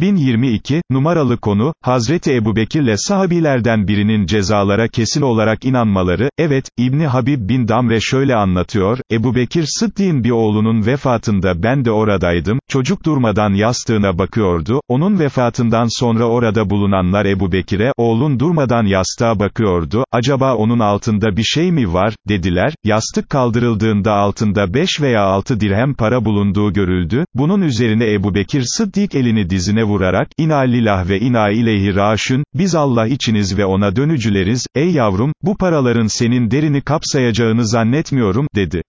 1022, numaralı konu, Hazreti Ebubekirle sahabilerden birinin cezalara kesin olarak inanmaları, evet, İbni Habib bin Damre şöyle anlatıyor, Ebubekir Sıddi'nin bir oğlunun vefatında ben de oradaydım, çocuk durmadan yastığına bakıyordu, onun vefatından sonra orada bulunanlar Ebubekir'e, oğlun durmadan yastığa bakıyordu, acaba onun altında bir şey mi var, dediler, yastık kaldırıldığında altında 5 veya 6 dirhem para bulunduğu görüldü, bunun üzerine Ebubekir Sıddik elini dizine vurarak, İna lillah ve ina ileyhi raşün, biz Allah içiniz ve ona dönücüleriz, ey yavrum, bu paraların senin derini kapsayacağını zannetmiyorum, dedi.